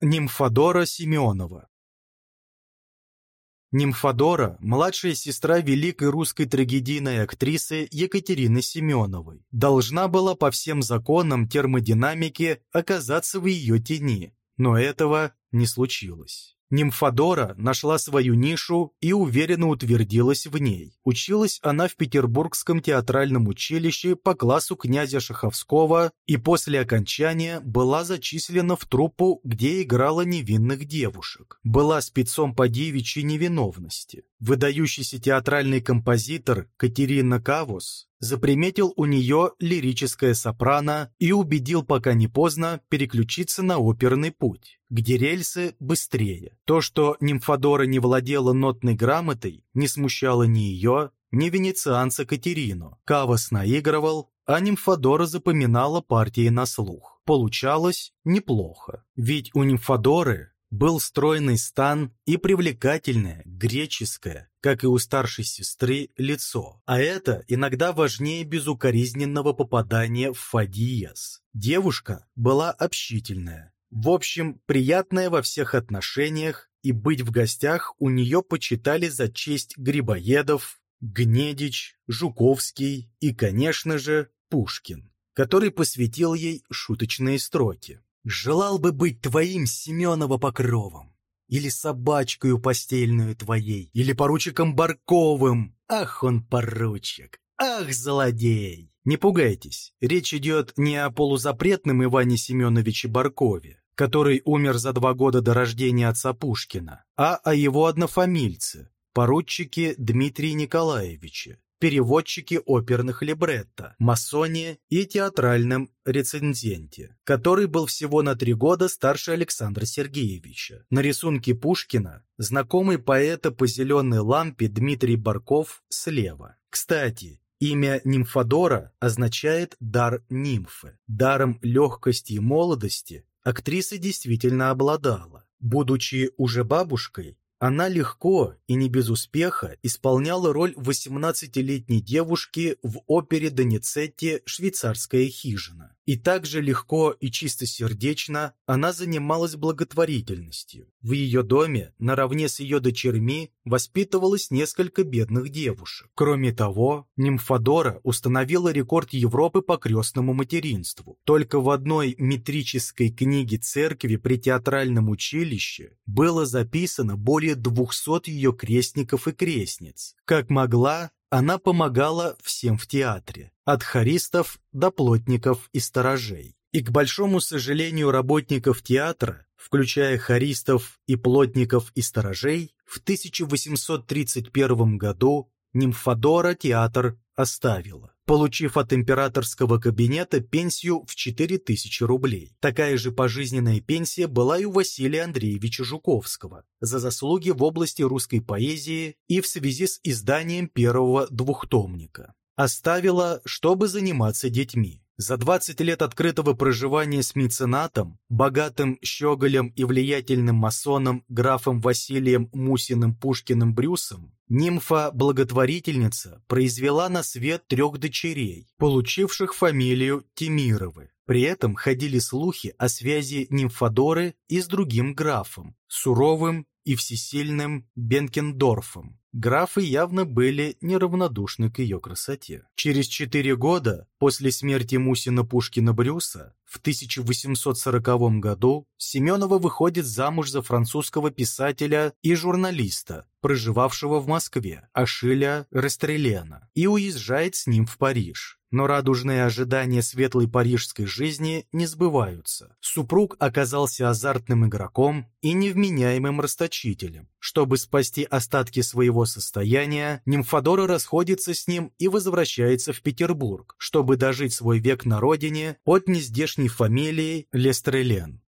Нимфодора Симеонова Нимфодора – младшая сестра великой русской трагедийной актрисы Екатерины Семеновой. Должна была по всем законам термодинамики оказаться в ее тени, но этого не случилось. Нимфодора нашла свою нишу и уверенно утвердилась в ней. Училась она в Петербургском театральном училище по классу князя Шаховского и после окончания была зачислена в труппу, где играла невинных девушек. Была спецом по девичьей невиновности. Выдающийся театральный композитор Катерина Кавус заприметил у нее лирическое сопрано и убедил, пока не поздно, переключиться на оперный путь, где рельсы быстрее. То, что Нимфодора не владела нотной грамотой, не смущало ни ее, ни венецианца Катерину. Кавас наигрывал, а Нимфодора запоминала партии на слух. Получалось неплохо, ведь у Нимфодоры был стройный стан и привлекательное, греческое, как и у старшей сестры, лицо. А это иногда важнее безукоризненного попадания в фадиес. Девушка была общительная. В общем, приятная во всех отношениях, и быть в гостях у нее почитали за честь Грибоедов, Гнедич, Жуковский и, конечно же, Пушкин, который посвятил ей шуточные строки. Желал бы быть твоим Семенова покровом, или собачкою постельную твоей, или поручиком Барковым. Ах он поручик, ах злодей! Не пугайтесь, речь идет не о полузапретном Иване Семеновиче Баркове, который умер за два года до рождения отца Пушкина, а о его однофамильце, поручике Дмитрии Николаевиче, переводчике оперных либретто, масоне и театральном рецензенте, который был всего на три года старше Александра Сергеевича. На рисунке Пушкина знакомый поэта по зеленой лампе Дмитрий Барков слева. Кстати, Имя Нимфодора означает «дар нимфы». Даром легкости и молодости актриса действительно обладала. Будучи уже бабушкой, она легко и не без успеха исполняла роль 18-летней девушки в опере Доницетти «Швейцарская хижина». И также легко и чистосердечно она занималась благотворительностью. В ее доме, наравне с ее дочерьми, воспитывалось несколько бедных девушек. Кроме того, Нимфодора установила рекорд Европы по крестному материнству. Только в одной метрической книге церкви при театральном училище было записано более 200 ее крестников и крестниц. Как могла, она помогала всем в театре, от хористов до плотников и сторожей. И, к большому сожалению работников театра, включая хористов и плотников и сторожей, в 1831 году Нимфодора театр оставила получив от императорского кабинета пенсию в 4000 рублей. Такая же пожизненная пенсия была и у Василия Андреевича Жуковского за заслуги в области русской поэзии и в связи с изданием первого двухтомника. Оставила, чтобы заниматься детьми. За 20 лет открытого проживания с меценатом, богатым щеголем и влиятельным масоном графом Василием Мусиным Пушкиным Брюсом, нимфа-благотворительница произвела на свет трех дочерей, получивших фамилию Тимировы. При этом ходили слухи о связи нимфодоры и с другим графом, суровым и всесильным Бенкендорфом. Графы явно были неравнодушны к ее красоте. Через четыре года после смерти Мусина Пушкина Брюса в 1840 году Семенова выходит замуж за французского писателя и журналиста, проживавшего в Москве, Ашиля Растрелена, и уезжает с ним в Париж. Но радужные ожидания светлой парижской жизни не сбываются. Супруг оказался азартным игроком и невменяемым расточителем. Чтобы спасти остатки своего состояния, Нимфодора расходится с ним и возвращается в Петербург, чтобы дожить свой век на родине под нездешней фамилией Лестрелен.